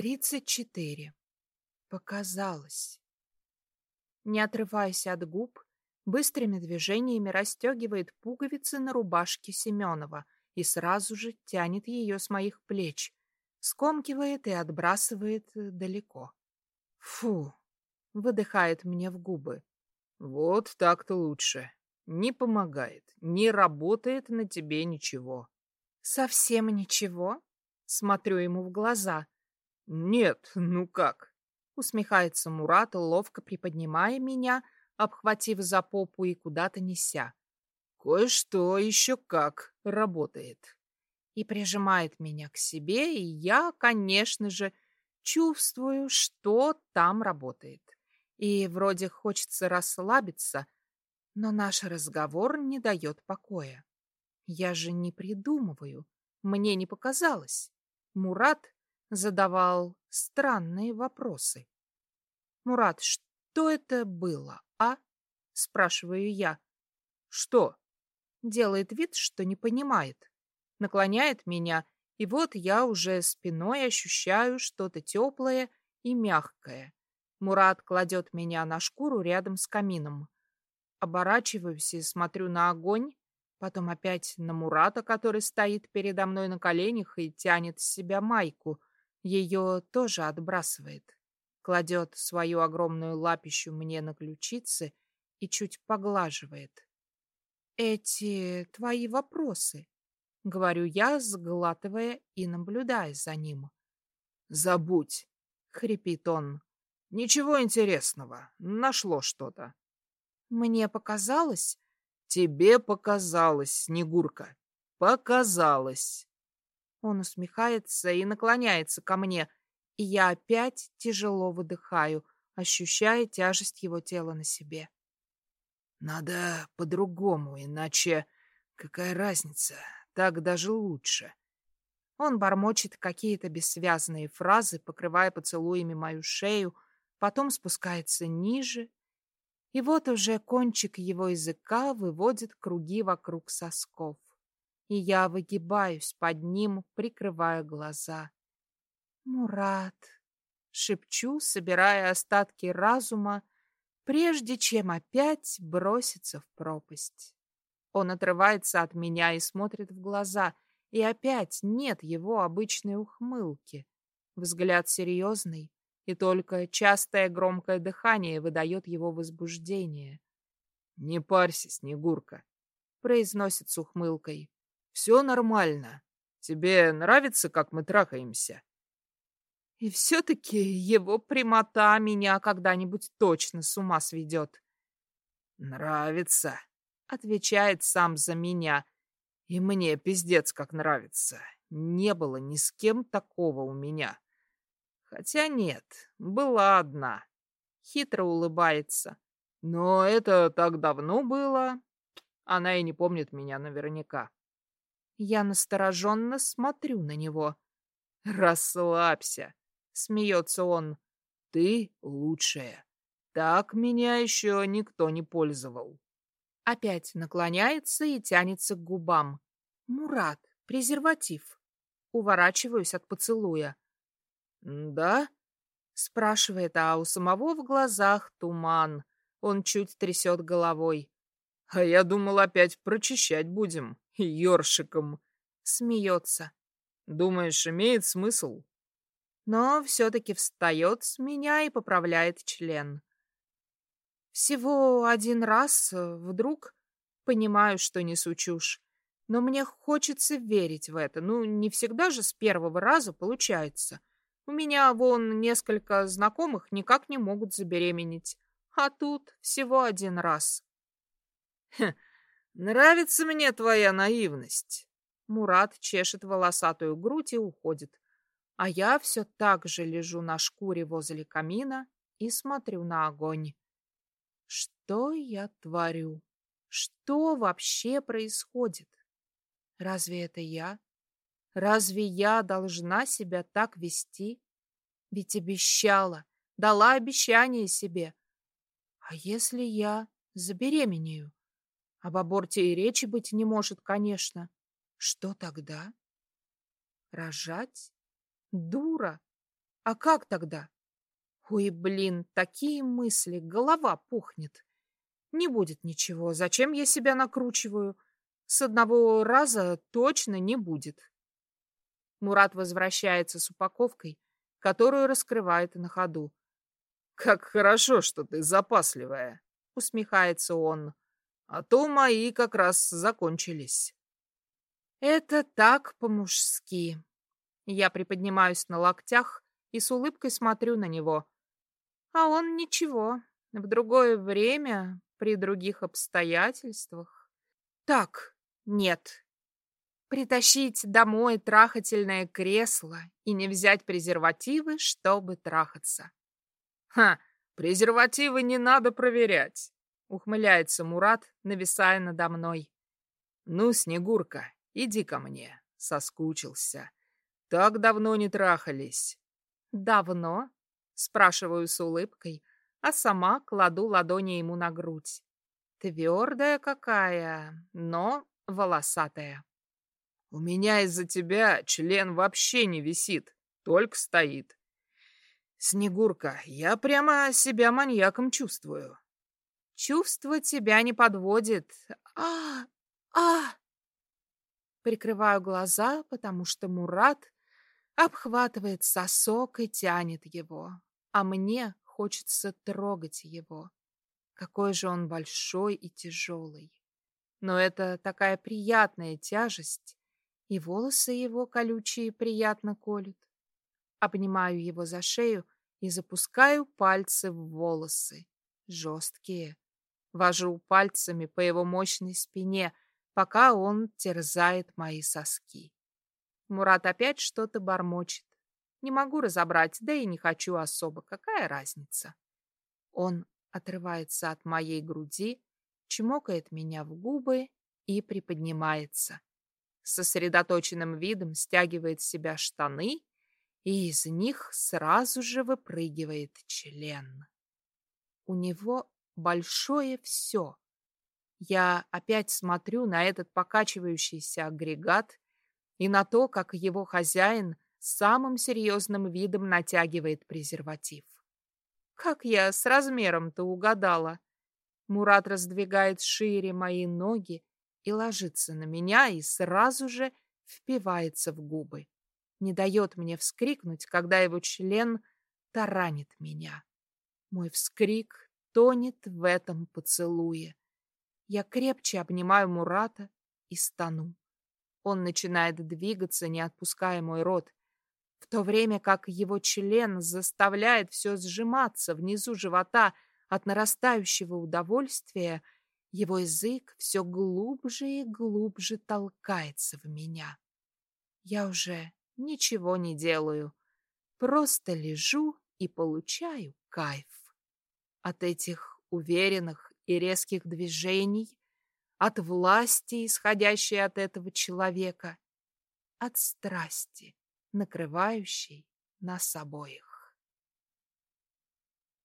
Тридцать четыре. Показалось. Не отрываясь от губ, быстрыми движениями расстегивает пуговицы на рубашке Семенова и сразу же тянет ее с моих плеч, скомкивает и отбрасывает далеко. Фу, выдыхает мне в губы. Вот так-то лучше. Не помогает, не работает на тебе ничего. Совсем ничего? Смотрю ему в глаза. Нет, ну как? Усмехается Мурат, ловко приподнимая меня, обхватив за попу и куда-то неся. Кое-что еще как работает. И прижимает меня к себе, и я, конечно же, чувствую, что там работает. И вроде хочется расслабиться, но наш разговор не дает покоя. Я же не придумываю, мне не показалось. Мурат задавал странные вопросы. «Мурат, что это было, а?» — спрашиваю я. «Что?» Делает вид, что не понимает. Наклоняет меня, и вот я уже спиной ощущаю что-то теплое и мягкое. Мурат кладет меня на шкуру рядом с камином. Оборачиваюсь и смотрю на огонь, Потом опять на Мурата, который стоит передо мной на коленях и тянет с себя майку. Ее тоже отбрасывает. Кладет свою огромную лапищу мне на ключицы и чуть поглаживает. «Эти твои вопросы», — говорю я, сглатывая и наблюдая за ним. «Забудь», — хрипит он. «Ничего интересного. Нашло что-то». Мне показалось, Тебе показалось, Снегурка, показалось. Он усмехается и наклоняется ко мне, и я опять тяжело выдыхаю, ощущая тяжесть его тела на себе. Надо по-другому, иначе какая разница, так даже лучше. Он бормочет какие-то бессвязные фразы, покрывая поцелуями мою шею, потом спускается ниже и вот уже кончик его языка выводит круги вокруг сосков. И я выгибаюсь под ним, прикрывая глаза. «Мурат!» — шепчу, собирая остатки разума, прежде чем опять броситься в пропасть. Он отрывается от меня и смотрит в глаза, и опять нет его обычной ухмылки. Взгляд серьезный, и только частое громкое дыхание выдает его возбуждение. «Не парься, Снегурка», — произносит с ухмылкой. «Все нормально. Тебе нравится, как мы трахаемся?» И все-таки его прямота меня когда-нибудь точно с ума сведет. «Нравится», — отвечает сам за меня. «И мне пиздец как нравится. Не было ни с кем такого у меня». Хотя нет, была одна. Хитро улыбается. Но это так давно было. Она и не помнит меня наверняка. Я настороженно смотрю на него. «Расслабься», — смеется он. «Ты лучшая. Так меня еще никто не пользовал». Опять наклоняется и тянется к губам. «Мурат, презерватив». Уворачиваюсь от поцелуя. «Да?» — спрашивает, а у самого в глазах туман. Он чуть трясет головой. «А я думал, опять прочищать будем. Ёршиком!» — смеется. «Думаешь, имеет смысл?» Но все-таки встает с меня и поправляет член. Всего один раз э, вдруг понимаю, что несу чушь. Но мне хочется верить в это. Ну, не всегда же с первого раза получается. У меня вон несколько знакомых никак не могут забеременеть. А тут всего один раз. Хм, нравится мне твоя наивность. Мурат чешет волосатую грудь и уходит. А я все так же лежу на шкуре возле камина и смотрю на огонь. Что я творю? Что вообще происходит? Разве это я? Разве я должна себя так вести? Ведь обещала, дала обещание себе. А если я забеременею? Об аборте и речи быть не может, конечно. Что тогда? Рожать? Дура! А как тогда? Ой, блин, такие мысли, голова пухнет. Не будет ничего, зачем я себя накручиваю? С одного раза точно не будет. Мурат возвращается с упаковкой, которую раскрывает на ходу. «Как хорошо, что ты запасливая!» — усмехается он. «А то мои как раз закончились». «Это так по-мужски». Я приподнимаюсь на локтях и с улыбкой смотрю на него. А он ничего. В другое время, при других обстоятельствах. Так, нет. Притащить домой трахательное кресло и не взять презервативы, чтобы трахаться. Ха, презервативы не надо проверять, ухмыляется Мурат, нависая надо мной. Ну, Снегурка, иди ко мне, соскучился. Так давно не трахались. Давно? Спрашиваю с улыбкой, а сама кладу ладони ему на грудь. Твердая какая, но волосатая. У меня из-за тебя член вообще не висит, только стоит. Снегурка, я прямо себя маньяком чувствую. Чувство тебя не подводит. А, а. Прикрываю глаза, потому что Мурат обхватывает сосок и тянет его а мне хочется трогать его. Какой же он большой и тяжелый. Но это такая приятная тяжесть, и волосы его колючие приятно колют. Обнимаю его за шею и запускаю пальцы в волосы, жесткие. Вожу пальцами по его мощной спине, пока он терзает мои соски. Мурат опять что-то бормочет. Не могу разобрать, да и не хочу особо. Какая разница? Он отрывается от моей груди, чмокает меня в губы и приподнимается. С сосредоточенным видом стягивает с себя штаны, и из них сразу же выпрыгивает член. У него большое все. Я опять смотрю на этот покачивающийся агрегат и на то, как его хозяин – самым серьезным видом натягивает презерватив. Как я с размером-то угадала. Мурат раздвигает шире мои ноги и ложится на меня и сразу же впивается в губы. Не дает мне вскрикнуть, когда его член таранит меня. Мой вскрик тонет в этом поцелуе. Я крепче обнимаю Мурата и стану. Он начинает двигаться, не отпуская мой рот в то время как его член заставляет все сжиматься внизу живота от нарастающего удовольствия, его язык все глубже и глубже толкается в меня. Я уже ничего не делаю, просто лежу и получаю кайф. От этих уверенных и резких движений, от власти, исходящей от этого человека, от страсти накрывающий нас обоих.